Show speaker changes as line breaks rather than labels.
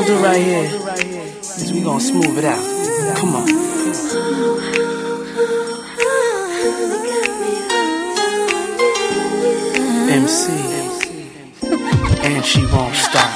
gonna do right here is we gonna smooth it out. Come on. MC. And she won't stop.